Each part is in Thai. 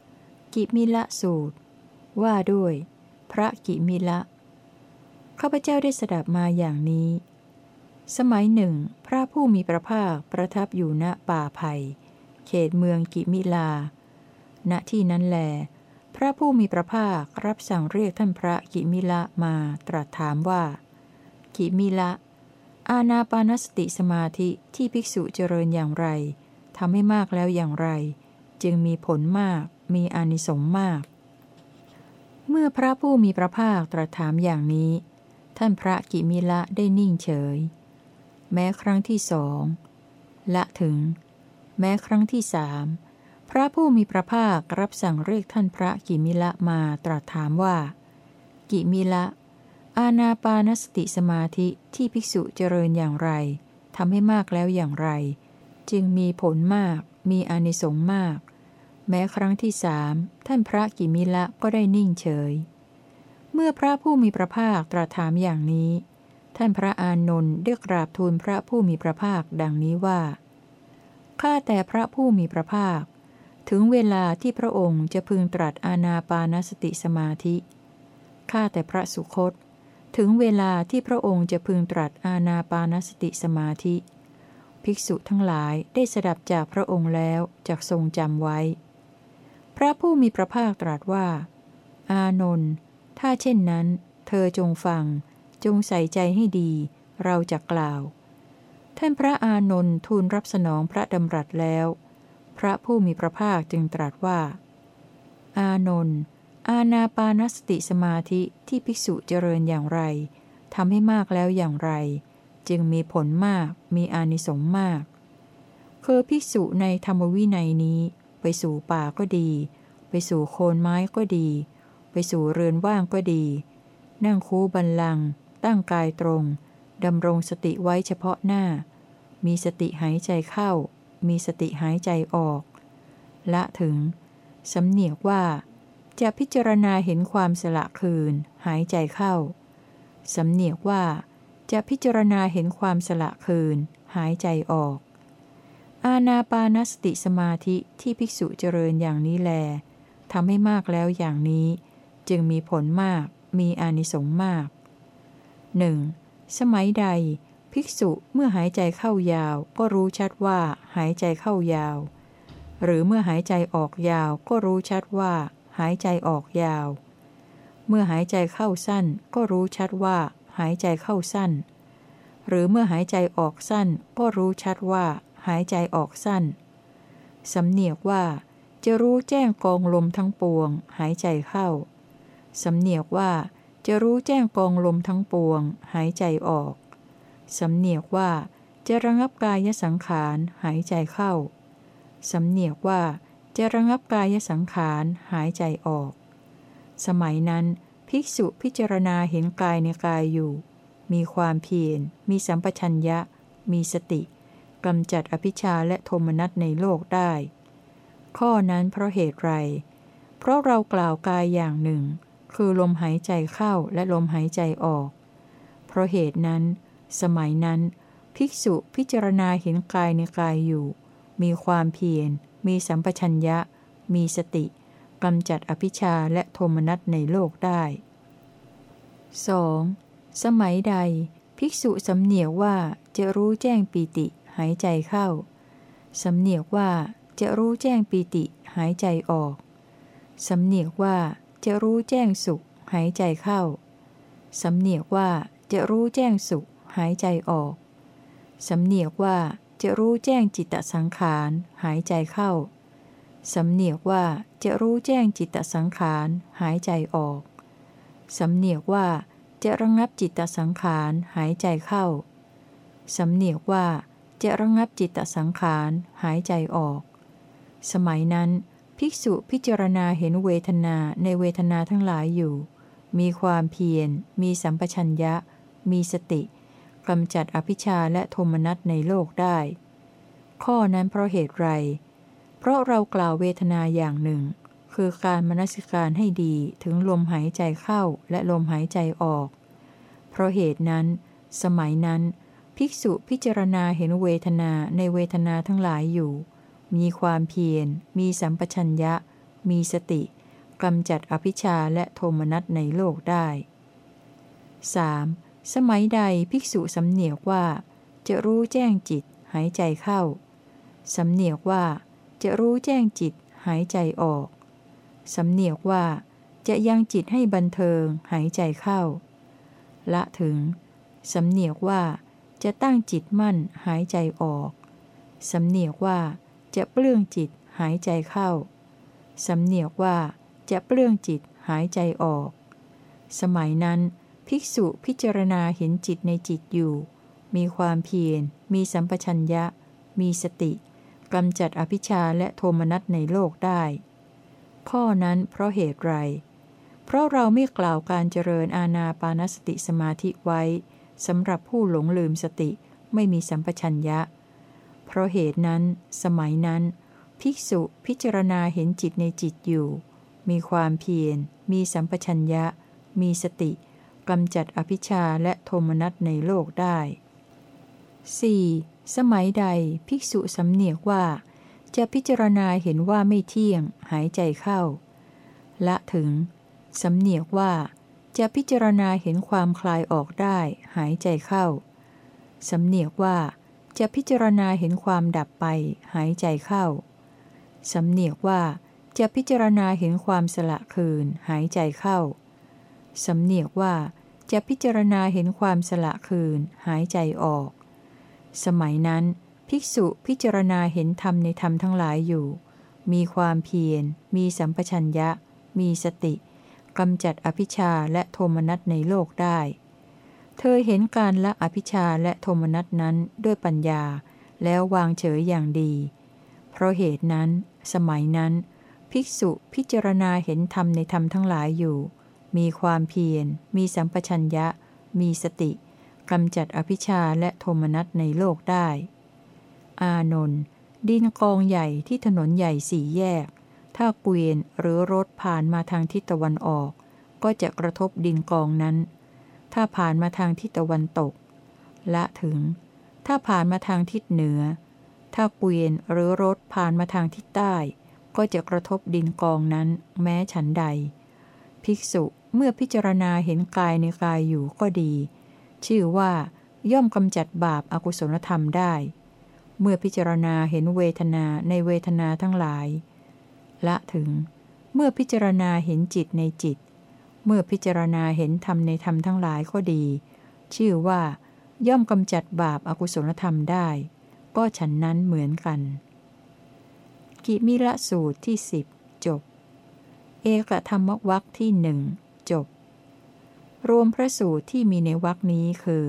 10. กิมิละสูตร ว่าด้วย พระกิมิละข้าพเจ้าได้สดับมาอย่างนี้ สมัยหนึ่ง พระผู้มีพระภาคประทับอยู่ณป่าไผ่เขตเมืองกิมิลา ณที่นั้นแล พระผู้มีพระภาครับสั่งเรียกท่านพระกิมิละมาตรัสถามว่า กิมิละ อาณาปานสติสมาธิที่ภิกษุเจริญอย่างไรทำให้มากแล้วอย่างไร จึงมีผลมาก มีอานิสงส์มาก เมื่อพระผู้มีพระภาคตรัสถามอย่างนี้ ท่านพระกิมิละได้นิ่งเฉย แม้ครั้งที่สองละถึง แม้ครั้งที่สามพระผู้มีพระภาครับสั่งเรียกท่านพระกิมิละมาตรัสถามว่า กิมิละ อาณาปานสติสมาธิที่ภิกษุเจริญอย่างไรทำให้มากแล้วอย่างไร จึงมีผลมาก มีอานิสงส์มาก แม้ครั้งที่สามท่านพระกิมิละก็ได้นิ่งเฉย เมื่อพระผู้มีพระภาคตรัสถามอย่างนี้ ท่านพระอานนท์ได้กราบทูลพระผู้มีพระภาคดังนี้ว่าข้าแต่พระผู้มีพระภาค ถึงเวลาที่พระองค์จะพึงตรัสอาณาปานสติสมาธิข้าแต่พระสุคต ถึงเวลาที่พระองค์จะพึงตรัสอาณาปานสติสมาธิ ภิกษุทั้งหลายได้สดับจากพระองค์แล้วจากทรงจำไว้ พระผู้มีพระภาคตรัสว่า อานนท์ถ้าเช่นนั้น เธอจงฟัง จงใส่ใจให้ดี เราจะกล่าว ท่านพระอานนท์ทูลรับสนองพระดำรัสแล้ว พระผู้มีพระภาคจึงตรัสว่า อานนท์อาณาปานสติสมาธิที่ภิกษุเจริญอย่างไรทำให้มากแล้วอย่างไร จึงมีผลมากมีอานิสงส์มาก คือภิกษุในธรรมวินัยนี้ ไปสู่ป่าก็ดี ไปสู่โคนไม้ก็ดี ไปสู่เรือนว่างก็ดี นั่งคูบันลัง ตั้งกายตรง ดำรงสติไว้เฉพาะหน้า มีสติหายใจเข้า มีสติหายใจออก ละถึง สำเนียกว่า จะพิจารณาเห็นความสละคืน หายใจเข้า สำเนียกว่า จะพิจารณาเห็นความสละคืน หายใจออก อาณาปานสติสมาธิที่ภิกษุเจริญอย่างนี้แลทำให้มากแล้วอย่างนี้ จึงมีผลมาก มีอานิสงส์มากหนึ่งสมัยใด ภิกษุเมื่อหายใจเข้ายาว ก็รู้ชัดว่าหายใจเข้ายาว หรือเมื่อหายใจออกยาว ก็รู้ชัดว่า หายใจออกยาว เมื่อหายใจเข้าสั้น ก็รู้ชัดว่า หายใจเข้าสั้น หรือเมื่อหายใจออกสั้น ก็รู้ชัดว่า หายใจออกสั้น สำเนียกว่า จะรู้แจ้งกองลมทั้งปวง หายใจเข้า สำเนียกว่า จะรู้แจ้งกองลมทั้งปวง หายใจออก สำเนียกว่า จะระงับกายสังขาร หายใจเข้า สำเนียกว่า จะระงับกายสังขาร หายใจออก สมัยนั้น ภิกษุพิจารณาเห็นกายในกายอยู่ มีความเพียร มีสัมปชัญญะ มีสติ กำจัดอภิชาและโทมนัสในโลกได้ ข้อนั้นเพราะเหตุไร เพราะเรากล่าวกายอย่างหนึ่ง คือลมหายใจเข้าและลมหายใจออก เพราะเหตุนั้น สมัยนั้น ภิกษุพิจารณาเห็นกายในกายอยู่ มีความเพียร มีสัมปชัญญะ มีสติกำจัดอภิชาและโทมนัสในโลกได้ 2. สมัยใด ภิกษุสำเนียกว่าจะรู้แจ้งปีติ หายใจเข้า สำเนียกว่าจะรู้แจ้งปีติ หายใจออก สำเนียกว่าจะรู้แจ้งสุข หายใจเข้า สำเนียกว่าจะรู้แจ้งสุข หายใจออก สำเนียกว่าจะรู้แจ้งจิตตสังขาร หายใจเข้า สำเนียกว่าจะรู้แจ้งจิตตสังขาร หายใจออก สำเนียกว่าจะระงงับจิตตสังขาร หายใจเข้า สำเนียกว่า จะระงงับจิตตสังขาร หายใจออก สมัยนั้น ภิกษุพิจารณาเห็นเวทนาในเวทนาทั้งหลายอยู่ มีความเพียร มีสัมปชัญญะ มีสติกำจัดอภิชาและโทมนัสในโลกได้ ข้อนั้นเพราะเหตุไร เพราะเรากล่าวเวทนาอย่างหนึ่ง คือการมนสิการให้ดีถึงลมหายใจเข้าและลมหายใจออก เพราะเหตุนั้น สมัยนั้น ภิกษุพิจารณาเห็นเวทนาในเวทนาทั้งหลายอยู่ มีความเพียร มีสัมปชัญญะ มีสติกำจัดอภิชาและโทมนัสในโลกได้ 3. สมัยใดภิกษุสำเนียกว่า จะรู้แจ้งจิตหายใจเข้า สำเนียกว่า จะรู้แจ้งจิตหายใจออก สำเนียกว่า จะยังจิตให้บันเทิงหายใจเข้า ละถึง สำเนียกว่า จะตั้งจิตมั่นหายใจออก สำเนียกว่าจะเปลื้องจิตหายใจเข้า สำเนียกว่าจะเปลื้องจิตหายใจออก สมัยนั้น ภิกษุพิจารณาเห็นจิตในจิตอยู่ มีความเพียร มีสัมปชัญญะ มีสติกำจัดอภิชาและโทมนัสในโลกได้ ข้อนั้นเพราะเหตุไร เพราะเราไม่กล่าวการเจริญอาณาปานสติสมาธิไว้ สำหรับผู้หลงลืมสติไม่มีสัมปชัญญะ เพราะเหตุนั้น สมัยนั้น ภิกษุพิจารณาเห็นจิตในจิตอยู่ มีความเพียร มีสัมปชัญญะ มีสติกำจัดอภิชาและโทมนัสในโลกได้ 4. สมัยใดภิกษุสำเนียกว่า จะพิจารณาเห็นว่าไม่เที่ยง หายใจเข้า ละถึง สำเนียกว่า จะพิจารณาเห็นความคลายออกได้ หายใจเข้า สำเนียกว่าจะพิจารณาเห็นความดับไป หายใจเข้า สำเนียกว่าจะพิจารณาเห็นความสละคืน หายใจเข้า สำเนียกว่าจะพิจารณาเห็นความสละคืน หายใจออก สมัยนั้น ภิกษุพิจารณาเห็นธรรมในธรรมทั้งหลายอยู่ มีความเพียร มีสัมปชัญญะ มีสติ กำจัดอภิชาและโทมนัสในโลกได้ เธอเห็นการละอภิชาและโทมนัสนั้นด้วยปัญญา แล้ววางเฉยอย่างดี เพราะเหตุนั้น สมัยนั้น ภิกษุพิจารณาเห็นธรรมในธรรมทั้งหลายอยู่ มีความเพียร มีสัมปชัญญะ มีสติกำจัดอภิชาและโทมนัสในโลกได้ อานนท์ดินกองใหญ่ที่ถนนใหญ่สี่แยก ถ้าเกวียนหรือรถผ่านมาทางทิศตะวันออก ก็จะกระทบดินกองนั้น ถ้าผ่านมาทางทิศตะวันตก ละถึง ถ้าผ่านมาทางทิศเหนือ ถ้าเกวียนหรือรถผ่านมาทางทิศใต้ ก็จะกระทบดินกองนั้น แม้ฉันใด ภิกษุเมื่อพิจารณาเห็นกายในกายอยู่ก็ดี ชื่อว่าย่อมกำจัดบาปอากุศลธรรมได้ เมื่อพิจารณาเห็นเวทนาในเวทนาทั้งหลาย ละถึง เมื่อพิจารณาเห็นจิตในจิต เมื่อพิจารณาเห็นธรรมในธรรมทั้งหลายก็ดี ชื่อว่า ย่อมกำจัดบาปอากุศลธรรมได้ ก็ฉันนั้นเหมือนกัน กิมิละสูตรที่สิบจบ เอกธรรมวัคที่หนึ่งจบ รวมพระสูตรที่มีในวัคนี้คือ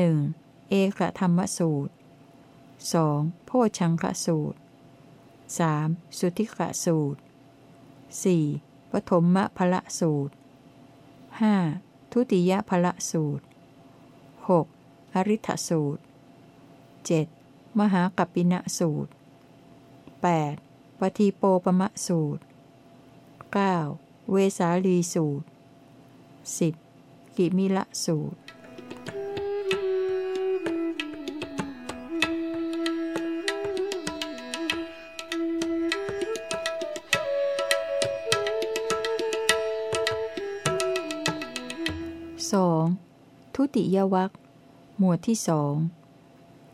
1. เอกธรรมสูตร 2. โพชังคสูตร 3. สุทิกสูตร 4. ปฐมมะพละสูตร 5. ทุติยพละสูตร 6. อริ t สูตร 7. มหากัปปินะสูตร 8. ปฏิโปปมะสูตร 9. เวสาลีสูตร 10. กิมิละสูตร ติยวัคหมวดที่สอง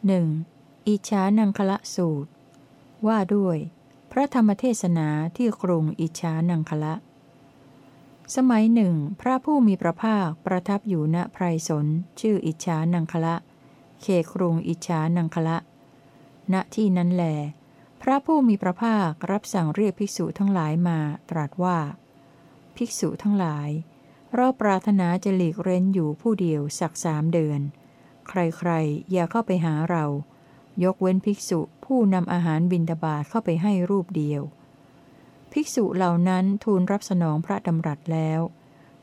หนึ่งอิชานังคละสูตร ว่าด้วย พระธรรมเทศนาที่กรุงอิชานังคละ สมัยหนึ่ง พระผู้มีพระภาคประทับอยู่ณไพรสนชื่ออิชานังคละ เขครุงอิชานังคละ ณที่นั้นแหลพระผู้มีพระภาครับสั่งเรียกภิกษุทั้งหลายมาตรัสว่า ภิกษุทั้งหลาย เราปรารถนาจะหลีกเร้นอยู่ผู้เดียวสักสามเดือน ใครๆ อย่าเข้าไปหาเรา ยกเว้นภิกษุผู้นำอาหารบินดาบาเข้าไปให้รูปเดียว ภิกษุเหล่านั้นทูลรับสนองพระดำรัสแล้ว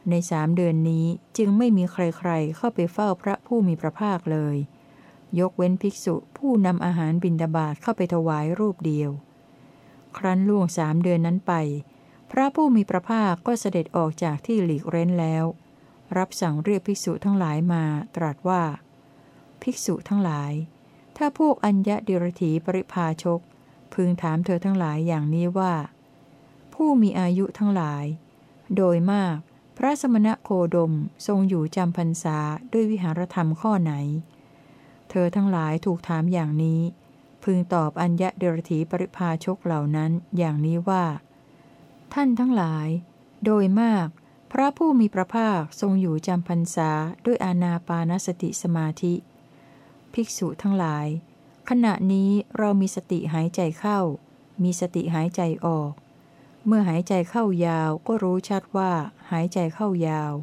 ในสามเดือนนี้จึงไม่มีใครๆ เข้าไปเฝ้าพระผู้มีพระภาคเลย ยกเว้นภิกษุผู้นำอาหารบินดาบาเข้าไปถวายรูปเดียว ครั้นล่วงสามเดือนนั้นไป พระผู้มีพระภาคก็เสด็จออกจากที่หลีกเร้นแล้ว รับสั่งเรียกภิกษุทั้งหลายมาตรัสว่า ภิกษุทั้งหลาย ถ้าพวกอัญญดิรถีปริพาชก พึงถามเธอทั้งหลายอย่างนี้ว่า ผู้มีอายุทั้งหลาย โดยมาก พระสมณะโคดมทรงอยู่จำพรรษาด้วยวิหารธรรมข้อไหน เธอทั้งหลายถูกถามอย่างนี้ พึงตอบอัญญะเดรถีปริภาชกเหล่านั้นอย่างนี้ว่า ท่านทั้งหลาย โดยมาก พระผู้มีพระภาคทรงอยู่จำพรรษาด้วยอานาปานสติสมาธิ ภิกษุทั้งหลาย ขณะนี้เรามีสติหายใจเข้า มีสติหายใจออก เมื่อหายใจเข้ายาวก็รู้ชัดว่าหายใจเข้ายาว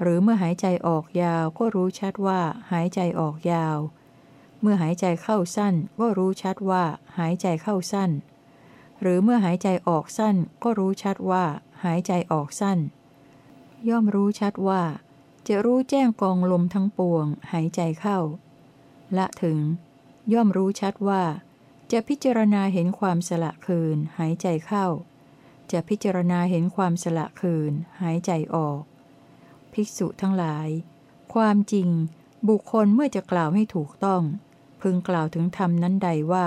หรือเมื่อหายใจออกยาวก็รู้ชัดว่าหายใจออกยาว เมื่อหายใจเข้าสั้นก็รู้ชัดว่าหายใจเข้าสั้น หรือเมื่อหายใจออกสั้นก็รู้ชัดว่า หายใจออกสั้น ย่อมรู้ชัดว่า จะรู้แจ้งกองลมทั้งปวง หายใจเข้า ละถึง ย่อมรู้ชัดว่า จะพิจารณาเห็นความสละคืน หายใจเข้า จะพิจารณาเห็นความสละคืน หายใจออก ภิกษุทั้งหลาย ความจริง บุคคลเมื่อจะกล่าวให้ถูกต้อง พึงกล่าวถึงธรรมนั้นใดว่า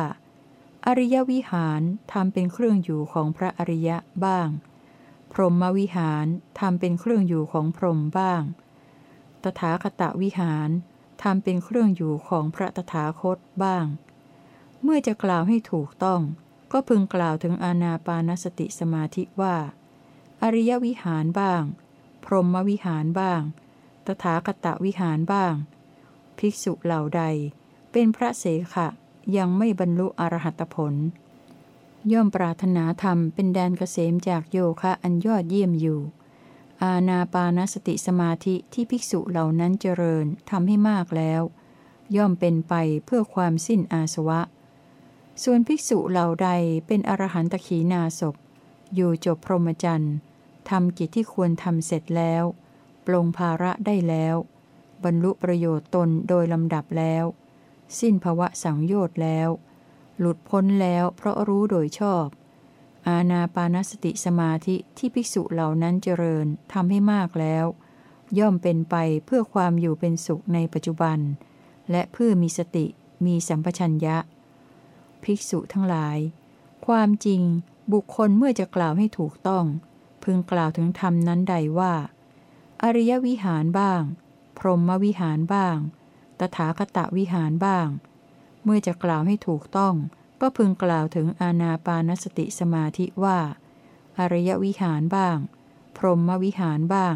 อริยวิหารทำเป็นเครื่องอยู่ของพระอริยะบ้าง พรหมวิหารทำเป็นเครื่องอยู่ของพรหมบ้าง ตถาคตวิหารทำเป็นเครื่องอยู่ของพระตถาคตบ้าง เมื่อจะกล่าวให้ถูกต้อง ก็พึงกล่าวถึงอานาปานสติสมาธิว่า อริยวิหารบ้าง พรหมวิหารบ้าง ตถาคตวิหารบ้าง ภิกษุเหล่าใด เป็นพระเสขะ ยังไม่บรรลุอรหัตผล ย่อมปรารถนาธรรมเป็นแดนเกษมจากโยคะอันยอดเยี่ยมอยู่ อาณาปานสติสมาธิที่ภิกษุเหล่านั้นเจริญทำให้มากแล้ว ย่อมเป็นไปเพื่อความสิ้นอาสวะ ส่วนภิกษุเหล่าใดเป็นอรหันตขีนาศพอยู่จบพรหมจรรย์ทำกิจที่ควรทำเสร็จแล้ว ปลงภาระได้แล้ว บรรลุประโยชน์ตนโดยลำดับแล้ว สิ้นภวะสังโยชน์แล้ว หลุดพ้นแล้วเพราะรู้โดยชอบ อาณาปานสติสมาธิที่ภิกษุเหล่านั้นเจริญทำให้มากแล้ว ย่อมเป็นไปเพื่อความอยู่เป็นสุขในปัจจุบัน และเพื่อมีสติมีสัมปชัญญะ ภิกษุทั้งหลาย ความจริงบุคคลเมื่อจะกล่าวให้ถูกต้อง พึงกล่าวถึงธรรมนั้นใดว่า อริยวิหารบ้าง พรหมวิหารบ้าง ตถาคตวิหารบ้าง เมื่อจะกล่าวให้ถูกต้อง ก็พึงกล่าวถึงอาณาปานสติสมาธิว่า อริยวิหารบ้าง พรหมวิหารบ้าง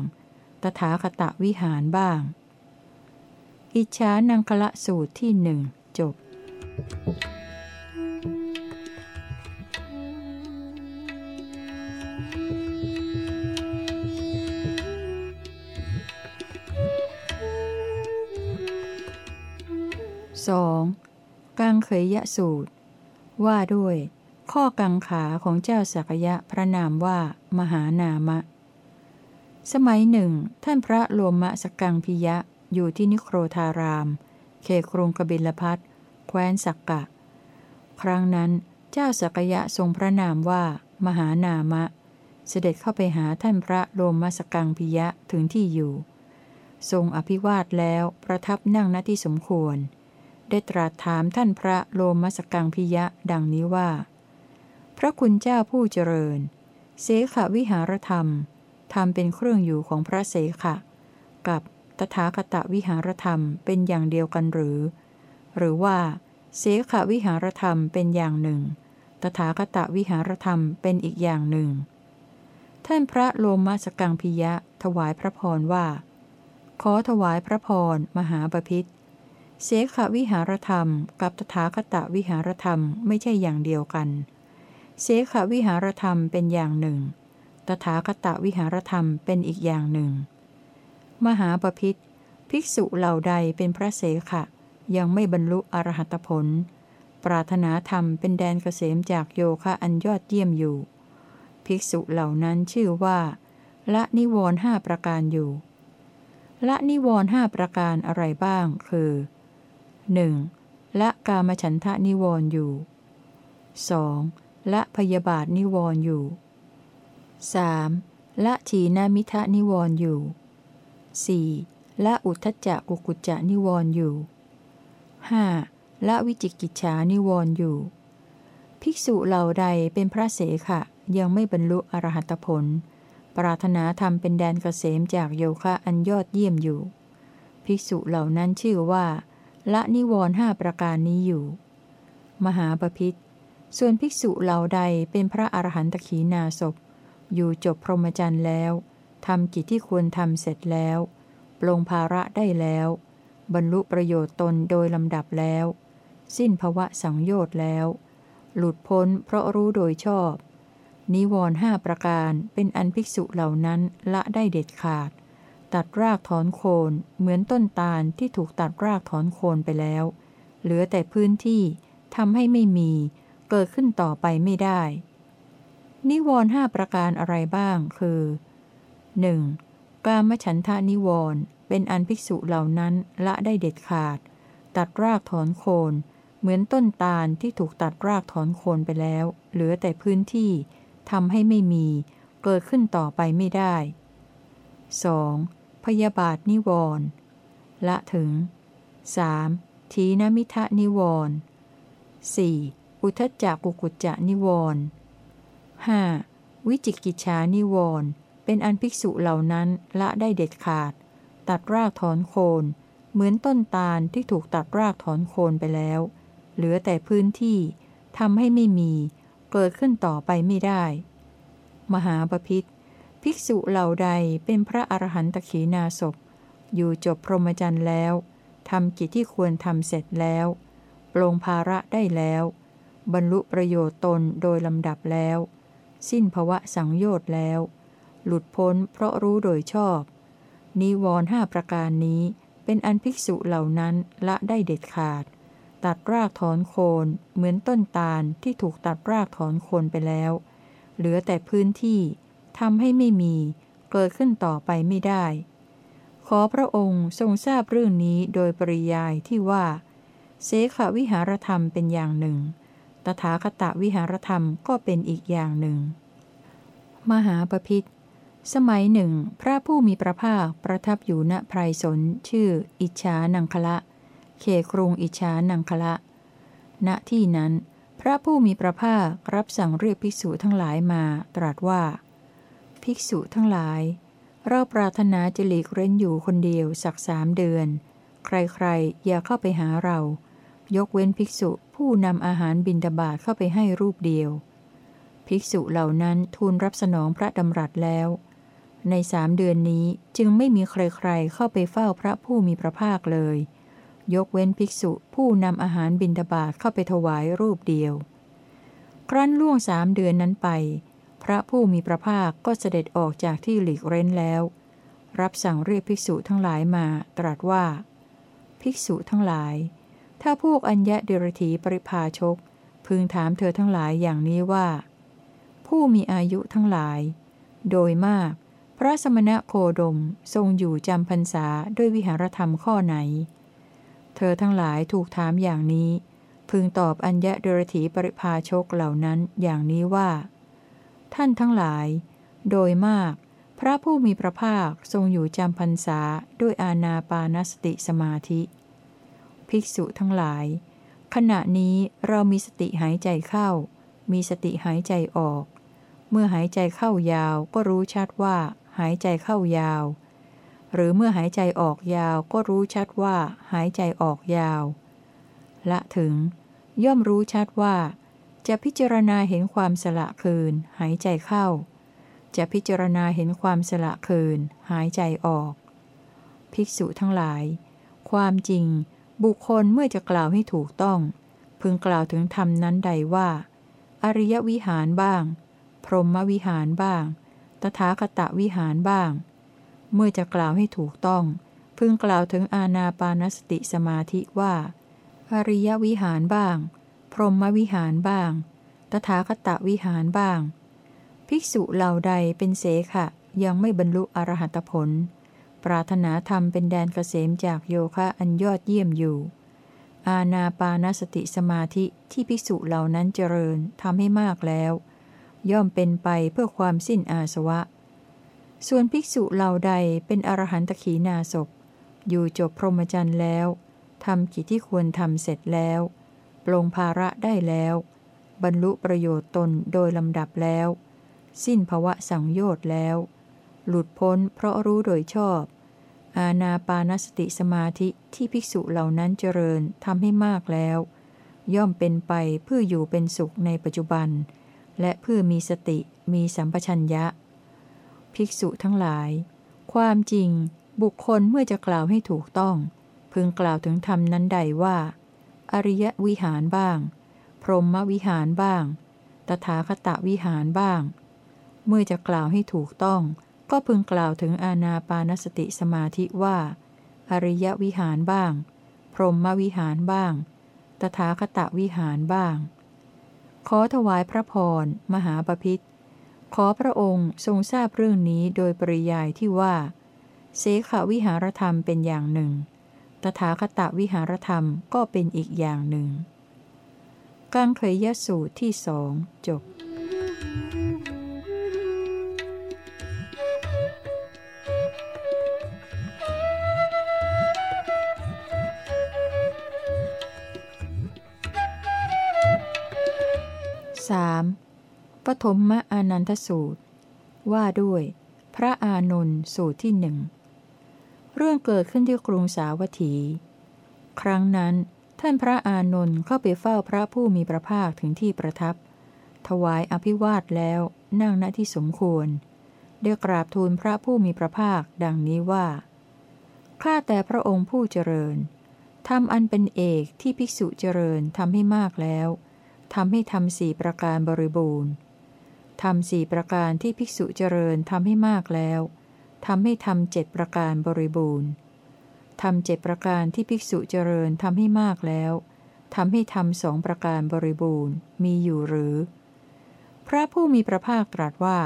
ตถาคตวิหารบ้าง อิจฉานังคละสูตรที่หนึ่งจบ 2. กังเขยยะสูตร ว่าด้วย ข้อกังขาของเจ้าสักยะพระนามว่า มหานามะ สมัยหนึ่ง ท่านพระโลมะสกังพิยะอยู่ที่นิโครธาราม เขตกรุงกบิลพัทแคว้นสักกะ ครั้งนั้นเจ้าสักยะทรงพระนามว่า มหานามะ เสด็จเข้าไปหาท่านพระโลมะสกังพิยะถึงที่อยู่ ทรงอภิวาทแล้วประทับนั่งณที่สมควร ได้ตรัสถามท่านพระโลมสกังพิยะดังนี้ว่า พระคุณเจ้าผู้เจริญ เสขวิหารธรรมทำเป็นเครื่องอยู่ของพระเสขะ กับตถาคตวิหารธรรมเป็นอย่างเดียวกันหรือ หรือว่า เสขวิหารธรรมเป็นอย่างหนึ่ง ตถาคตวิหารธรรมเป็นอีกอย่างหนึ่ง ท่านพระโลมสกังพิยะถวายพระพรว่า ขอถวายพระพรมหาบพิษ เสขวิหารธรรม กับตถาคตวิหารธรรมไม่ใช่อย่างเดียวกัน เสขวิหารธรรมเป็นอย่างหนึ่ง ตถาคตวิหารธรรมเป็นอีกอย่างหนึ่ง มหาปพิธภิกษุเหล่าใดเป็นพระเสขะ ยังไม่บรรลุอรหัตผล ปรารถนาธรรมเป็นแดนเกษมจากโยคะอันยอดเยี่ยมอยู่ ภิกษุเหล่านั้นชื่อว่า ละนิวรห้าประการอยู่ ละนิวรห้าประการอะไรบ้าง คือ 1. ละกามฉันทะนิวรณ์อยู่ 2. ละพยาบาทนิวรณ์อยู่ 3. ละถีนามิทะนิวรณ์อยู่ 4. ละอุทจจะกุกุจจะนิวรณ์อยู่ 5. ละวิจิกิจฉานิวรณ์อยู่ ภิกษุเหล่าใดเป็นพระเสขะยังไม่บรรลุอรหัตผล ปรารถนาทำเป็นแดนเกษมจากโยคะอันยอดเยี่ยมอยู่ ภิกษุเหล่านั้นชื่อว่า ละนิวรณห้าประการนี้อยู่ มหาปพิธส่วนภิกษุเหล่าใดเป็นพระอรหันตขีนาศพ อยู่จบพรหมจรรย์แล้วทำกิจที่ควรทำเสร็จแล้ว ปลงภาระได้แล้ว บรรลุประโยชน์ตนโดยลำดับแล้ว สิ้นภวะสังโยชน์แล้ว หลุดพ้นเพราะรู้โดยชอบ นิวรณห้าประการเป็นอันภิกษุเหล่านั้นละได้เด็ดขาด ตัดรากถอนโคนเหมือนต้นตาลที่ถูกตัดรากถอนโคนไปแล้ว เหลือแต่พื้นที่ทำให้ไม่มี เกิดขึ้นต่อไปไม่ได้ นิวรณ์ห้าประการอะไรบ้างคือ 1. กามฉันทานิวรณ์เป็นอันภิกษุเหล่านั้นละได้เด็ดขาด ตัดรากถอนโคน เหมือนต้นตาลที่ถูกตัดรากถอนโคนไปแล้ว เหลือแต่พื้นที่ทำให้ไม่มี เกิดขึ้นต่อไปไม่ได้ 2. พยาบาทนิวรณ์ละถึง 3. ทีนมิทะนิวรณ์ 4. อุทจจักกุกุจจะนิวรณ์ 5. วิจิกิจฉานิวรณ์เป็นอันภิกษุเหล่านั้นละได้เด็ดขาด ตัดรากถอนโคน เหมือนต้นตาลที่ถูกตัดรากถอนโคนไปแล้ว เหลือแต่พื้นที่ทำให้ไม่มี เกิดขึ้นต่อไปไม่ได้ มหาปพิธ ภิกษุเหล่าใดเป็นพระอรหันตขีนาศพ อยู่จบพรหมจรรย์แล้วทำกิจที่ควรทำเสร็จแล้วปลงภาระได้แล้ว บรรลุประโยชน์ตนโดยลำดับแล้ว สิ้นภวะสังโยชน์แล้ว หลุดพ้นเพราะรู้โดยชอบ นิวรห้าประการนี้เป็นอันภิกษุเหล่านั้นละได้เด็ดขาด ตัดรากถอนโคนเหมือนต้นตาลที่ถูกตัดรากถอนโคนไปแล้ว เหลือแต่พื้นที่ ทำให้ไม่มี เกิดขึ้นต่อไปไม่ได้ ขอพระองค์ทรงทราบเรื่องนี้โดยปริยายที่ว่า เสขวิหารธรรมเป็นอย่างหนึ่ง ตถาคตวิหารธรรมก็เป็นอีกอย่างหนึ่ง มหาปพิธสมัยหนึ่ง พระผู้มีพระภาคประทับอยู่ณไพรสนชื่อ อิชานังคละ เขครุงอิชานังคละ ณที่นั้น พระผู้มีพระภาครับสั่งเรียกภิกษุทั้งหลายมาตรัสว่า ภิกษุทั้งหลาย เราปรารถนาจะหลีกเร้นอยู่คนเดียวสักสามเดือน ใครๆ อย่าเข้าไปหาเรา ยกเว้นภิกษุผู้นำอาหารบินดาบาเข้าไปให้รูปเดียว ภิกษุเหล่านั้นทูลรับสนองพระดำรัสแล้ว ในสามเดือนนี้จึงไม่มีใครๆ เข้าไปเฝ้าพระผู้มีพระภาคเลย ยกเว้นภิกษุผู้นำอาหารบิณฑบาตเข้าไปถวายรูปเดียว ครั้นล่วงสามเดือนนั้นไป ระผู้มีพระภาคก็เสด็จออกจากที่หลีกเร้นแล้ว รับสั่งเรียกภิกษุทั้งหลายมาตรัสว่า ภิกษุทั้งหลาย ถ้าพวกอัญญะเดรธีปริพาชก พึงถามเธอทั้งหลายอย่างนี้ว่า ผู้มีอายุทั้งหลาย โดยมาก พระสมณะโคดมทรงอยู่จำพรรษาด้วยวิหารธรรมข้อไหน เธอทั้งหลายถูกถามอย่างนี้ พึงตอบอัญญะเดรถีปริภาชกเหล่านั้นอย่างนี้ว่า ท่านทั้งหลาย โดยมาก พระผู้มีพระภาคทรงอยู่จำพรรษาด้วยอาณาปานสติสมาธิ ภิกษุทั้งหลาย ขณะนี้เรามีสติหายใจเข้า มีสติหายใจออก เมื่อหายใจเข้ายาวก็รู้ชัดว่า หายใจเข้ายาว หรือเมื่อหายใจออกยาวก็รู้ชัดว่า หายใจออกยาว ละถึง ย่อมรู้ชัดว่า จะพิจารณาเห็นความสละคืน หายใจเข้า จะพิจารณาเห็นความสละคืน หายใจออก ภิกษุทั้งหลาย ความจริง บุคคลเมื่อจะกล่าวให้ถูกต้อง พึงกล่าวถึงธรรมนั้นใดว่า อริยวิหารบ้าง พรหมวิหารบ้าง ตถาคตวิหารบ้าง เมื่อจะกล่าวให้ถูกต้อง พึงกล่าวถึงอาณาปานสติสมาธิว่า อริยวิหารบ้าง พรหมวิหารบ้าง ตถาคตวิหารบ้าง ภิกษุเหล่าใดเป็นเสขะยังไม่บรรลุอรหัตผล ปรารถนาธรรมเป็นแดนเกษมจากโยคะอันยอดเยี่ยมอยู่ อาณาปานสติสมาธิที่ภิกษุเหล่านั้นเจริญทำให้มากแล้ว ย่อมเป็นไปเพื่อความสิ้นอาสวะ ส่วนภิกษุเหล่าใดเป็นอรหันตขีนาศพอยู่จบพรหมจรรย์แล้วทำกิจที่ควรทำเสร็จแล้ว ลงภาระได้แล้ว บรรลุประโยชน์ตนโดยลำดับแล้ว สิ้นภวะสังโยชน์แล้ว หลุดพ้นเพราะรู้โดยชอบ อาณาปานสติสมาธิที่ภิกษุเหล่านั้นเจริญทำให้มากแล้ว ย่อมเป็นไปเพื่ออยู่เป็นสุขในปัจจุบัน และเพื่อมีสติมีสัมปชัญญะ ภิกษุทั้งหลาย ความจริงบุคคลเมื่อจะกล่าวให้ถูกต้อง พึงกล่าวถึงธรรมนั้นใดว่า อริยวิหารบ้าง พรหมวิหารบ้าง ตถาคตวิหารบ้าง เมื่อจะกล่าวให้ถูกต้อง ก็พึงกล่าวถึงอาณาปานสติสมาธิว่า อริยวิหารบ้าง พรหมวิหารบ้าง ตถาคตวิหารบ้าง ขอถวายพระพร มหาปพิธขอพระองค์ทรงทราบเรื่องนี้โดยปริยายที่ว่า เสขวิหารธรรมเป็นอย่างหนึ่ง ตถาคตวิหารธรรมก็เป็นอีกอย่างหนึ่ง กังเคยยสูตรที่สองจบ 3. ปฐมมอานันทสูตร ว่าด้วย พระอานนท์สูตรที่หนึ่ง เรื่องเกิดขึ้นที่กรุงสาวัตถี ครั้งนั้น ท่านพระอานนท์เข้าไปเฝ้าพระผู้มีพระภาคถึงที่ประทับ ถวายอภิวาทแล้วนั่งณที่สมควร ได้กราบทูลพระผู้มีพระภาคดังนี้ว่า ข้าแต่พระองค์ผู้เจริญทำอันเป็นเอกที่ภิกษุเจริญทำให้มากแล้วทำให้ทำสี่ประการบริบูรณ์ทำสี่ประการที่ภิกษุเจริญทำให้มากแล้ว ทำให้ทำเจ็ดประการบริบูรณ์ทำเจ็ดประการที่ภิกษุเจริญทำให้มากแล้วทำให้ทำสองประการบริบูรณ์มีอยู่หรือ พระผู้มีพระภาคตรัสว่า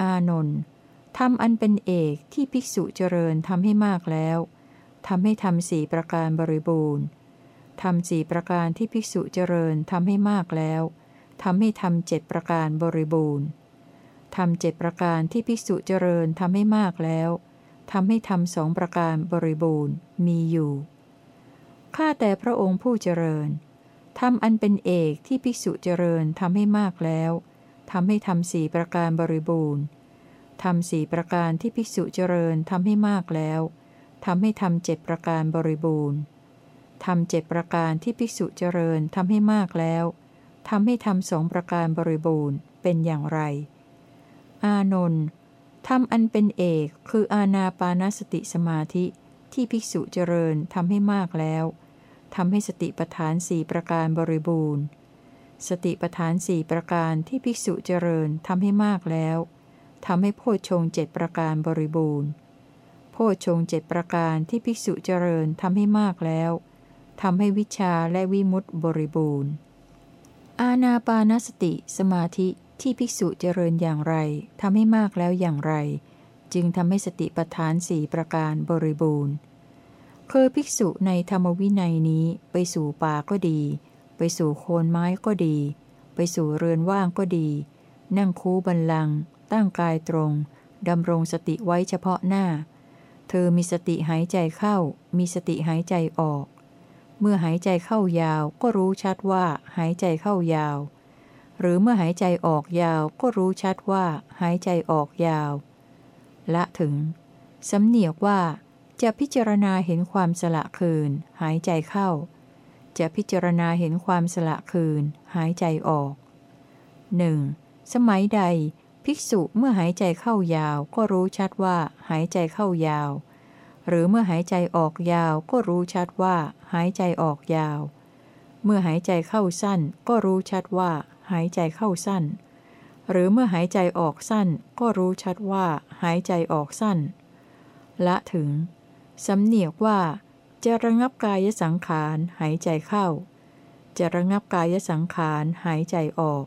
อานนท์ทำอันเป็นเอกที่ภิกษุเจริญทำให้มากแล้วทำให้ทำสี่ประการบริบูรณ์ทำสี่ประการที่ภิกษุเจริญทำให้มากแล้วทำให้ทำเจ็ดประการบริบูรณ์ ทำเจ็ดประการที่ภิกษุเจริญทำให้มากแล้วทำให้ทำสองประการบริบูรณ์มีอยู่ ข้าแต่พระองค์ผู้เจริญทำอันเป็นเอกที่ภิกษุเจริญทำให้มากแล้วทำให้ทำสี่ประการบริบูรณ์ทำสี่ประการที่ภิกษุเจริญทำให้มากแล้วทำให้ทำเจ็ดประการบริบูรณ์ทำเจ็ดประการที่ภิกษุเจริญทำให้มากแล้วทำให้ทำสองประการบริบูรณ์เป็นอย่างไร อานนท์ทำอันเป็นเอกคืออาณาปานสติสมาธิที่ภิกษุเจริญทำให้มากแล้วทำให้สติปทานสี่ประการบริบูรณ์ สติปทานสี่ประการที่ภิกษุเจริญทำให้มากแล้วทำให้โพชฌงเจ็ดประการบริบูรณ์ โพชฌงเจ็ดประการที่ภิกษุเจริญทำให้มากแล้วทำให้วิชาและวิมุตติบริบูรณ์ อาณาปานสติสมาธิ ที่ภิกษุเจริญอย่างไรทำให้มากแล้วอย่างไร จึงทำให้สติปัฏฐานสี่ประการบริบูรณ์เคยภิกษุในธรรมวินัยนี้ไปสู่ป่าก็ดี ไปสู่โคนไม้ก็ดี ไปสู่เรือนว่างก็ดี นั่งคูบันลัง ตั้งกายตรงดำรงสติไว้เฉพาะหน้า เธอมีสติหายใจเข้า มีสติหายใจออก เมื่อหายใจเข้ายาวก็รู้ชัดว่าหายใจเข้ายาว หรือเมื่อหายใจออกยาวก็รู้ชัดว่าหายใจออกยาว ละถึง สำเนียกว่าจะพิจารณาเห็นความสละคืน หายใจเข้า จะพิจารณาเห็นความสละคืน หายใจออกหนึ่งสมัยใด ภิกษุเมื่อหายใจเข้ายาวก็รู้ชัดว่าหายใจเข้ายาว หรือเมื่อหายใจออกยาวก็รู้ชัดว่าหายใจออกยาว เมื่อหายใจเข้าสั้นก็รู้ชัดว่า หายใจเข้าสั้น หรือเมื่อหายใจออกสั้นก็รู้ชัดว่าหายใจออกสั้น ละถึง สำเนียกว่าจะระงับกายสังขารหายใจเข้า จะระงับกายสังขารหายใจออก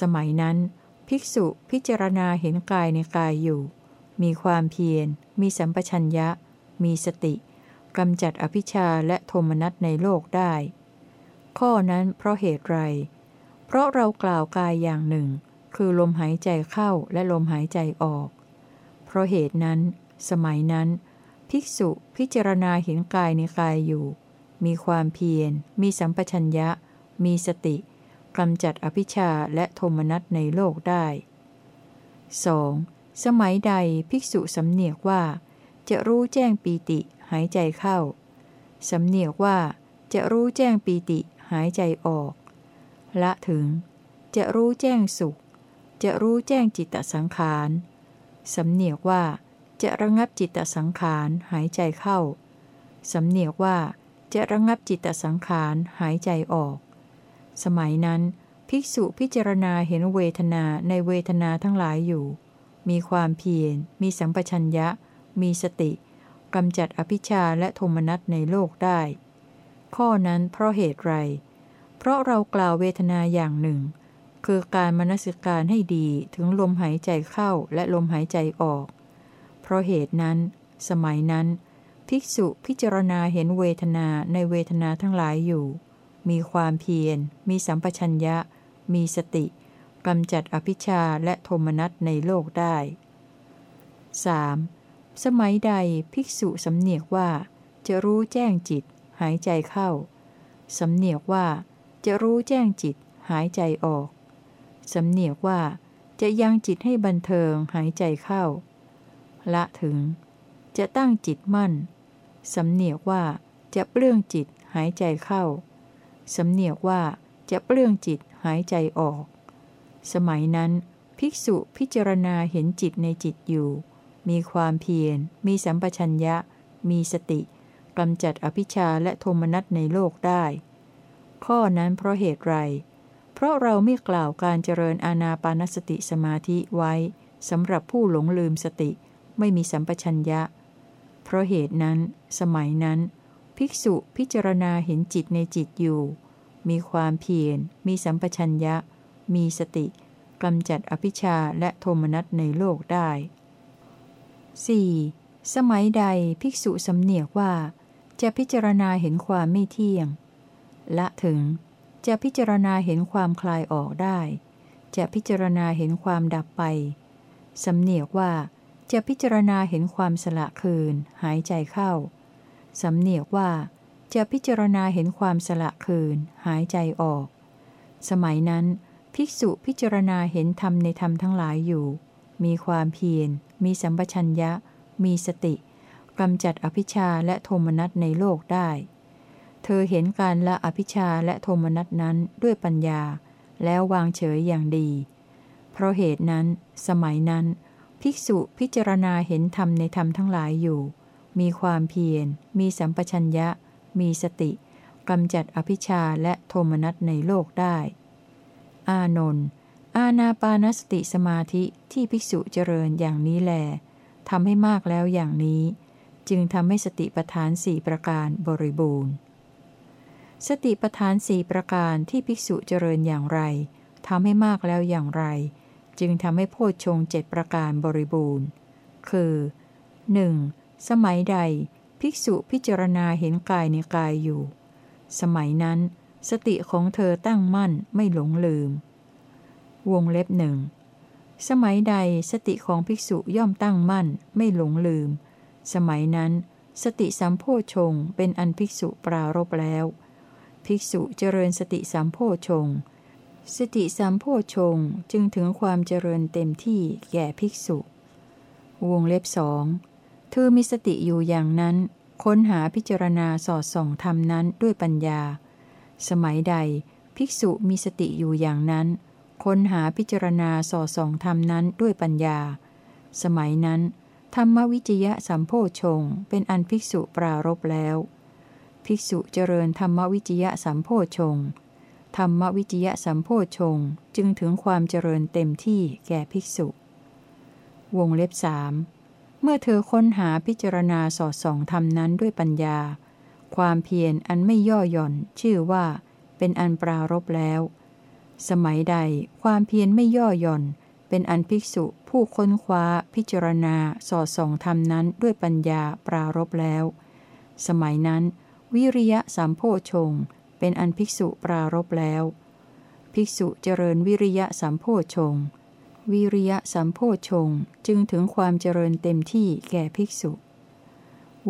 สมัยนั้น ภิกษุพิจารณาเห็นกายในกายอยู่ มีความเพียร มีสัมปชัญญะ มีสติกำจัดอภิชาและโทมนัสในโลกได้ ข้อนั้นเพราะเหตุไร เพราะเรากล่าวกายอย่างหนึ่ง คือลมหายใจเข้าและลมหายใจออก เพราะเหตุนั้น สมัยนั้น ภิกษุพิจารณาเห็นกายในกายอยู่ มีความเพียร มีสัมปชัญญะ มีสติกำจัดอภิชาและโทมนัสในโลกได้ 2. สมัยใดภิกษุสำเนียกว่า จะรู้แจ้งปีติหายใจเข้า สำเนียกว่าจะรู้แจ้งปีติหายใจออก ละถึง จะรู้แจ้งสุข จะรู้แจ้งจิตตสังขารสำเนียกว่าจะระงับจิตตสังขารหายใจเข้า สำเนียกว่าจะระงับจิตตสังขารหายใจออก สมัยนั้น ภิกษุพิจารณาเห็นเวทนาในเวทนาทั้งหลายอยู่ มีความเพียร มีสัมปชัญญะ มีสติกำจัดอภิชาและโทมนัสในโลกได้ ข้อนั้นเพราะเหตุไร เพราะเรากล่าวเวทนาอย่างหนึ่ง คือการมนสิการให้ดีถึงลมหายใจเข้าและลมหายใจออก เพราะเหตุนั้น สมัยนั้น ภิกษุพิจารณาเห็นเวทนาในเวทนาทั้งหลายอยู่ มีความเพียร มีสัมปชัญญะ มีสติกำจัดอภิชาและโทมนัสในโลกได้ 3. สมัยใดภิกษุสำเนียกว่า จะรู้แจ้งจิต หายใจเข้า สำเนียกว่า จะรู้แจ้งจิตหายใจออก สำเนียกว่าจะยังจิตให้บันเทิงหายใจเข้า ละถึง จะตั้งจิตมั่น สำเนียกว่าจะเปลื้องจิตหายใจเข้า สำเนียกว่าจะเปลื้องจิตหายใจออก สมัยนั้น ภิกษุพิจารณาเห็นจิตในจิตอยู่ มีความเพียร มีสัมปชัญญะ มีสติกำจัดอภิชาและโทมนัสในโลกได้ ข้อนั้นเพราะเหตุไร เพราะเราไม่กล่าวการเจริญอาณาปานสติสมาธิไว้สำหรับผู้หลงลืมสติ ไม่มีสัมปชัญญะ เพราะเหตุนั้น สมัยนั้น ภิกษุพิจารณาเห็นจิตในจิตอยู่ มีความเพียร มีสัมปชัญญะ มีสติกำจัดอภิชาและโทมนัสในโลกได้ 4. สมัยใดภิกษุสำเนียกว่า จะพิจารณาเห็นความไม่เที่ยง ละถึง จะพิจารณาเห็นความคลายออกได้ จะพิจารณาเห็นความดับไป สำเนียกว่าจะพิจารณาเห็นความสละคืน หายใจเข้า สำเนียกว่าจะพิจารณาเห็นความสละคืน หายใจออก สมัยนั้น ภิกษุพิจารณาเห็นธรรมในธรรมทั้งหลายอยู่ มีความเพียร มีสัมปชัญญะ มีสติกำจัดอภิชาและโทมนัสในโลกได้ เธอเห็นการละอภิชาและโทมนัสนั้นด้วยปัญญา แล้ววางเฉยอย่างดี เพราะเหตุนั้น สมัยนั้น ภิกษุพิจารณาเห็นธรรมในธรรมทั้งหลายอยู่ มีความเพียร มีสัมปชัญญะ มีสติกำจัดอภิชาและโทมนัสในโลกได้ อานนท์อาณาปานสติสมาธิที่ภิกษุเจริญอย่างนี้แลทำให้มากแล้วอย่างนี้ จึงทำให้สติปทานสี่ประการบริบูรณ์ สติปทานสี่ประการที่ภิกษุเจริญอย่างไรทำให้มากแล้วอย่างไร จึงทำให้โพชฌงเจ็ดประการบริบูรณ์ คือ 1. สมัยใด ภิกษุพิจารณาเห็นกายในกายอยู่ สมัยนั้น สติของเธอตั้งมั่นไม่หลงลืม วงเล็บหนึ่งสมัยใดสติของภิกษุย่อมตั้งมั่นไม่หลงลืม สมัยนั้น สติสัมโพชงเป็นอันภิกษุปรารบแล้ว ภิกษุเจริญสติสัมโพชง สติสัมโพชงจึงถึงความเจริญเต็มที่แก่ภิกษุ วงเล็บสองเธอมีสติอยู่อย่างนั้น ค้นหาพิจารณาสอดส่องธรรมนั้นด้วยปัญญา สมัยใด ภิกษุมีสติอยู่อย่างนั้น ค้นหาพิจารณาสอดส่องธรรมนั้นด้วยปัญญา สมัยนั้น ธรรมวิจยะสัมโพชงเป็นอันภิกษุปรารบแล้ว ภิกษุเจริญธรรมวิจยะสัมโพชงธรรมวิจยะสัมโพชงจึงถึงความเจริญเต็มที่แก่ภิกษุ วงเล็บสามเมื่อเธอค้นหาพิจารณาสอดส่องธรรมนั้นด้วยปัญญา ความเพียรอันไม่ย่อหย่อน ชื่อว่า เป็นอันปรารบแล้ว สมัยใดความเพียรไม่ย่อหย่อน เป็นอันภิกษุผู้ค้นคว้าพิจารณาสอดส่องธรรมนั้นด้วยปัญญาปรารบแล้ว สมัยนั้น วิริยะสามโพชง เป็นอันภิกษุปรารบแล้ว ภิกษุเจริญวิริยะสามโพชง วิริยะสามโพชงจึงถึงความเจริญเต็มที่แก่ภิกษุ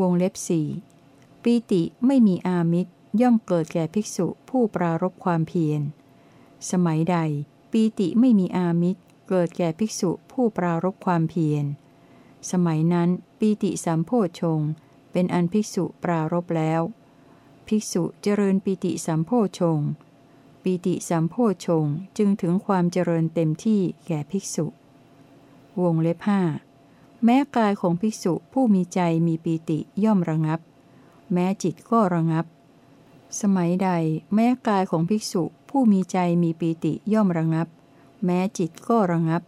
วงเล็บสี่ปีติไม่มีอามิตรย่อมเกิดแก่ภิกษุผู้ปรารบความเพียร สมัยใด ปีติไม่มีอามิตรเกิดแก่ภิกษุผู้ปรารบความเพียร สมัยนั้นปีติสัมโพชง เป็นอันภิกษุปรารบแล้ว ภิกษุเจริญปีติสัมโพชงปีติสัมโพชงจึงถึงความเจริญเต็มที่แก่ภิกษุ วงเล็บห้าแม้กายของภิกษุผู้มีใจมีปีติย่อมระงับ แม้จิตก็ระงับ สมัยใด แม้กายของภิกษุผู้มีใจมีปีติย่อมระงับ แม้จิตก็ระงับ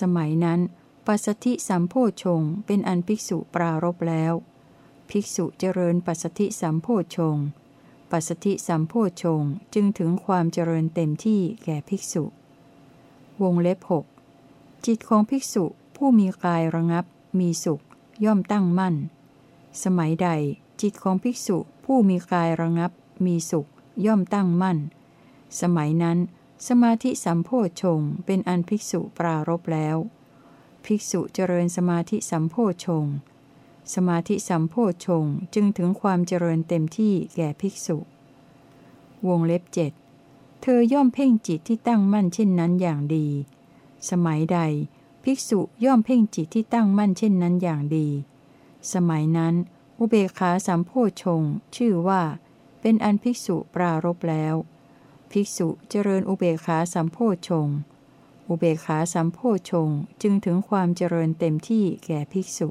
สมัยนั้นปัสสธิสัมโพชงเป็นอันภิกษุปรารบแล้ว ภิกษุเจริญปัสสธิสัมโพชง ปัสสธิสัมโพชงจึงถึงความเจริญเต็มที่แก่ภิกษุ วงเล็บหกจิตของภิกษุผู้มีกายระงับ มีสุข ย่อมตั้งมั่น สมัยใด จิตของภิกษุผู้มีกายระงับ มีสุข ย่อมตั้งมั่น สมัยนั้น สมาธิสัมโพชงเป็นอันภิกษุปรารบแล้ว ภิกษุเจริญสมาธิสัมโพชง สมาธิสัมโพชงจึงถึงความเจริญเต็มที่แก่ภิกษุ วงเล็บเจ็ดเธอย่อมเพ่งจิตที่ตั้งมั่นเช่นนั้นอย่างดี สมัยใด ภิกษุย่อมเพ่งจิตที่ตั้งมั่นเช่นนั้นอย่างดี สมัยนั้น อุเบขาสัมโพชงชื่อว่า เป็นอันภิกษุปรารบแล้ว ภิกษุเจริญอุเบขาสัมโพชงอุเบขาสัมโพชงจึงถึงความเจริญเต็มที่แก่ภิกษุ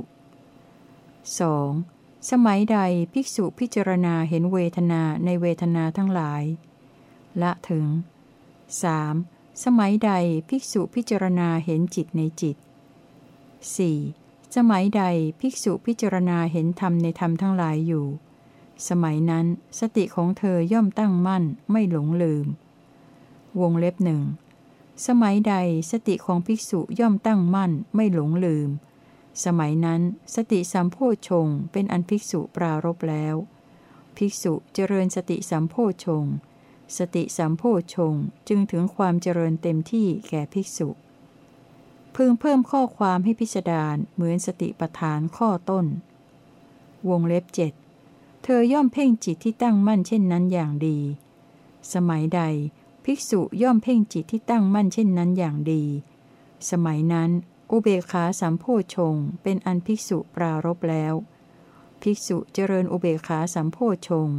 2. สมัยใดภิกษุพิจารณาเห็นเวทนาในเวทนาทั้งหลาย ละถึง 3. สมัยใดภิกษุพิจารณาเห็นจิตในจิต 4. สมัยใดภิกษุพิจารณาเห็นธรรมในธรรมทั้งหลายอยู่ สมัยนั้นสติของเธอย่อมตั้งมั่นไม่หลงลืม วงเล็บหนึ่งสมัยใดสติของภิกษุย่อมตั้งมั่นไม่หลงลืม สมัยนั้นสติสัมโพชงเป็นอันภิกษุปรารบแล้ว ภิกษุเจริญสติสัมโพชง สติสัมโพชงจึงถึงความเจริญเต็มที่แก่ภิกษุ พึงเพิ่มข้อความให้พิสดารเหมือนสติปทานข้อต้น วงเล็บเจ็ดเธอย่อมเพ่งจิตที่ตั้งมั่นเช่นนั้นอย่างดี สมัยใด ภิกษุย่อมเพ่งจิตที่ตั้งมั่นเช่นนั้นอย่างดี สมัยนั้น อุเบกขาสัมโพชงเป็นอันภิกษุปรารบแล้ว ภิกษุเจริญอุเบกขาสัมโพชง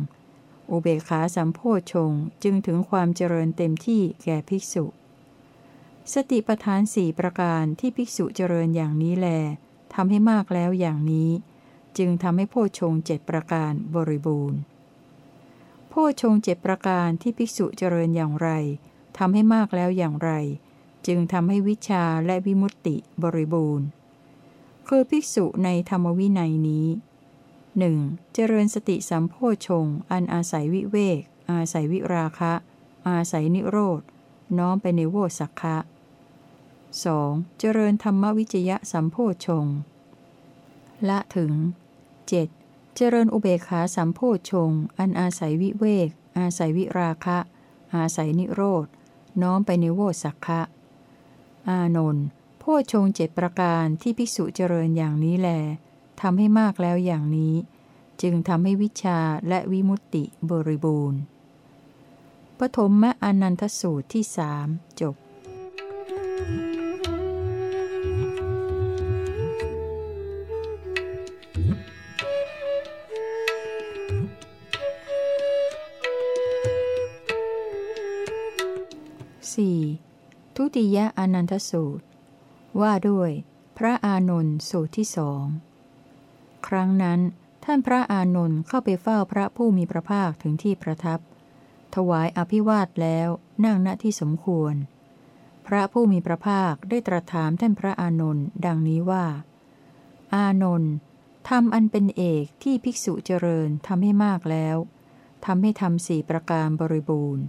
อุเบกขาสัมโพชงจึงถึงความเจริญเต็มที่แก่ภิกษุ สติปทานสี่ประการที่ภิกษุเจริญอย่างนี้แลทำให้มากแล้วอย่างนี้ จึงทำให้โพชงเจ็ดประการบริบูรณ์ โพชงเจ็ดประการที่ภิกษุเจริญอย่างไรทำให้มากแล้วอย่างไร จึงทำให้วิชาและวิมุตติบริบูรณ์ คือภิกษุในธรรมวินัยนี้หนึ่งเจริญสติสัมโพชง อันอาศัยวิเวก อาศัยวิราคะ อาศัยนิโรธ น้อมไปในโวสักคะ 2. เจริญธรรมวิจยะสัมโพชง ละถึง 7. เจริญอุเบขาสัมโพชง อันอาศัยวิเวก อาศัยวิราคะ อาศัยนิโรธ น้อมไปในโวสักคะ อานนท์โพชงเจ็ดประการที่ภิกษุเจริญอย่างนี้แลทำให้มากแล้วอย่างนี้ จึงทำให้วิชาและวิมุตติบริบูรณ์ปฐมมะอนันทสูตรที่สามจบ ทุติยะอนันทสูตร ว่าด้วย พระอานนท์สูตรที่สอง ครั้งนั้น ท่านพระอานนท์เข้าไปเฝ้าพระผู้มีพระภาคถึงที่ประทับ ถวายอภิวาทแล้วนั่งณที่สมควร พระผู้มีพระภาคได้ตรัสถามท่านพระอานนท์ดังนี้ว่า อานนท์ทำอันเป็นเอกที่ภิกษุเจริญทำให้มากแล้วทำให้ทำสี่ประการบริบูรณ์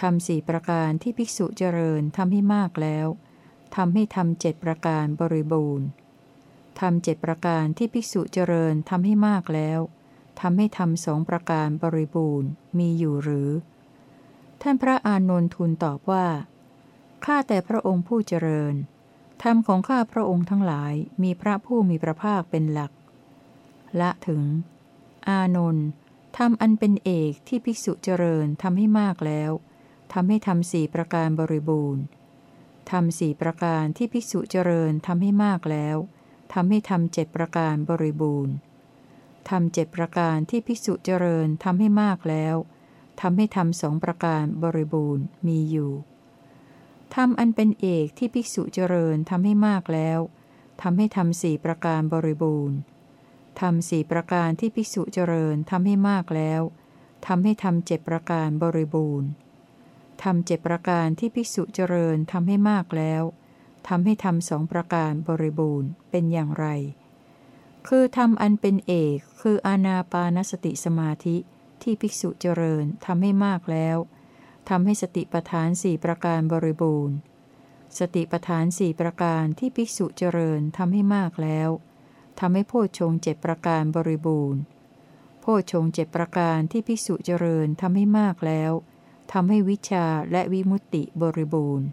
ทำสี่ประการที่ภิกษุเจริญทำให้มากแล้วทำให้ทำเจ็ดประการบริบูรณ์ทำเจ็ดประการที่ภิกษุเจริญทำให้มากแล้วทำให้ทำสองประการบริบูรณ์มีอยู่หรือ ท่านพระอานนทูลตอบว่า ข้าแต่พระองค์ผู้เจริญ ธรรมของข้าพระองค์ทั้งหลายมีพระผู้มีพระภาคเป็นหลัก ละถึง อานนท์ทำอันเป็นเอกที่ภิกษุเจริญทำให้มากแล้ว ทำให้ทำสี่ประการบริบูรณ์ทำสี่ประการที่ภิกษุเจริญทำให้มากแล้วทำให้ทำเจ็ดประการบริบูรณ์ทำเจ็ดประการที่ภิกษุเจริญทำให้มากแล้วทำให้ทำสองประการบริบูรณ์มีอยู่ทำอันเป็นเอกที่ภิกษุเจริญทำให้มากแล้วทำให้ทำสี่ประการบริบูรณ์ทำสี่ประการที่ภิกษุเจริญทำให้มากแล้วทำให้ทำเจ็ดประการบริบูรณ์ ทำเจ็ดประการที่ภิกษุเจริญทำให้มากแล้วทำให้ทำสองประการบริบูรณ์เป็นอย่างไร คือทำอันเป็นเอกคืออาณาปานสติสมาธิที่ภิกษุเจริญทำให้มากแล้วทำให้สติปทานสี่ประการบริบูรณ์ สติปทานสี่ประการที่ภิกษุเจริญทำให้มากแล้วทำให้โพชงเจ็ดประการบริบูรณ์ โพชงเจ็ดประการที่ภิกษุเจริญทำให้มากแล้ว ทำให้วิชาและวิมุตติบริบูรณ์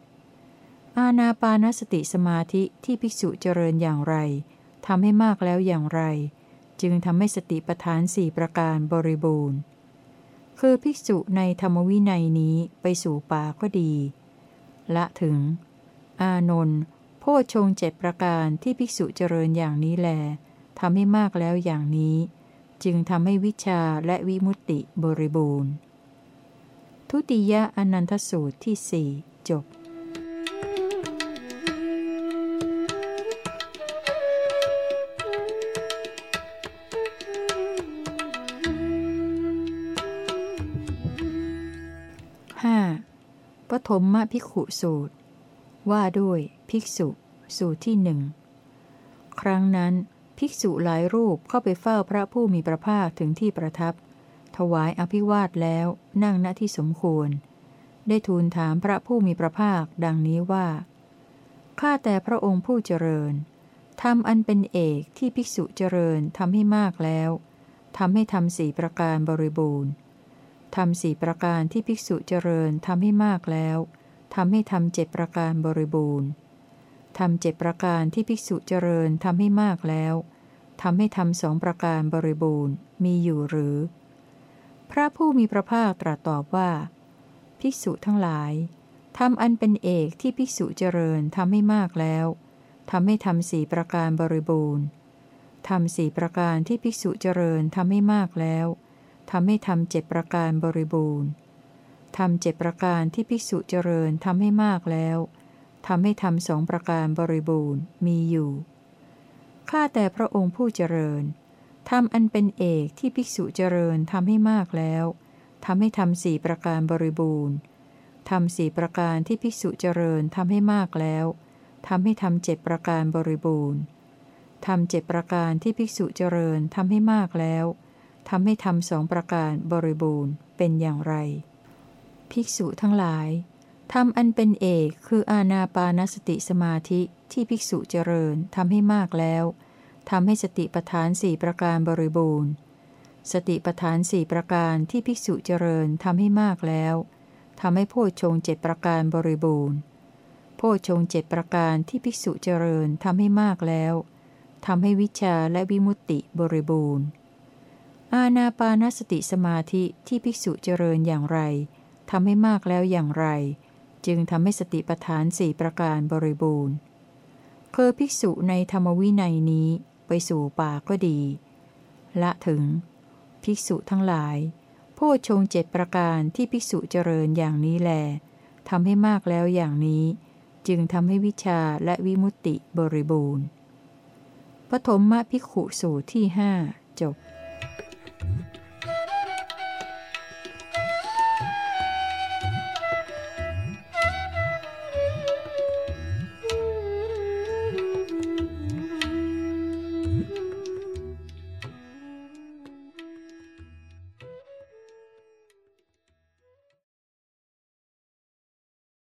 อาณาปานสติสมาธิที่ภิกษุเจริญอย่างไรทำให้มากแล้วอย่างไร จึงทำให้สติปทานสี่ประการบริบูรณ์ คือภิกษุในธรรมวินัยนี้ไปสู่ป่าก็ดี ละถึง อานนท์โพชงเจ็ดประการที่ภิกษุเจริญอย่างนี้แลทำให้มากแล้วอย่างนี้ จึงทำให้วิชาและวิมุตติบริบูรณ์ ทุติยอนันทสูตรที่สี่จบ 5. ปฐมมภิกขุสูตร ว่าด้วยภิกษุสูตรที่หนึ่งครั้งนั้น ภิกษุหลายรูปเข้าไปเฝ้าพระผู้มีพระภาคถึงที่ประทับ ถวายอภิวาทแล้วนั่งณที่สมควร ได้ทูลถามพระผู้มีพระภาคดังนี้ว่า ข้าแต่พระองค์ผู้เจริญทำอันเป็นเอกที่ภิกษุเจริญทำให้มากแล้วทำให้ทำสี่ประการบริบูรณ์ทำสี่ประการที่ภิกษุเจริญทำให้มากแล้วทำให้ทำเจ็ดประการบริบูรณ์ทำเจ็ดประการที่ภิกษุเจริญทำให้มากแล้วทำให้ทำสองประการบริบูรณ์มีอยู่หรือ พระผู้มีพระภาคตรัสตอบว่า ภิกษุทั้งหลายทำอันเป็นเอกที่ภิกษุเจริญทำให้มากแล้วทำให้ทำสี่ประการบริบูรณ์ทำสี่ประการที่ภิกษุเจริญทำให้มากแล้วทำให้ทำเจ็ดประการบริบูรณ์ทำเจ็ดประการที่ภิกษุเจริญทำให้มากแล้วทำให้ทำสองประการบริบูรณ์มีอยู่ ข้าแต่พระองค์ผู้เจริญ ทำอันเป็นเอกที่ภิกษุเจริญทำให้มากแล้วทำให้ทำสี่ประการบริบูรณ์ทำสี่ประการที่ภิกษุเจริญทำให้มากแล้วทำให้ทำเจ็ดประการบริบูรณ์ทำเจ็ดประการที่ภิกษุเจริญทำให้มากแล้วทำให้ทำสองประการบริบูรณ์เป็นอย่างไร ภิกษุทั้งหลายทำอันเป็นเอกคืออาณาปานสติสมาธิที่ภิกษุเจริญทำให้มากแล้ว ทำให้สติปทานสี่ประการบริบูรณ์ สติปทานสี่ประการที่ภิกษุเจริญทำให้มากแล้วทำให้โพชงเจ็ดประการบริบูรณ์ โพชงเจ็ดประการที่ภิกษุเจริญทำให้มากแล้วทำให้วิชาและวิมุตติบริบูรณ์ อาณาปานสติสมาธิที่ภิกษุเจริญอย่างไรทำให้มากแล้วอย่างไร จึงทำให้สติปทานสี่ประการบริบูรณ์ เคอภิกษุในธรรมวินัยนี้ ไปสู่ป่าก็ดี ละถึง ภิกษุทั้งหลาย ผู้ชงเจ็ดประการที่ภิกษุเจริญอย่างนี้แลทำให้มากแล้วอย่างนี้ จึงทำให้วิชาและวิมุตติบริบูรณ์ปฐมมะภิกขุสูตรที่หจบ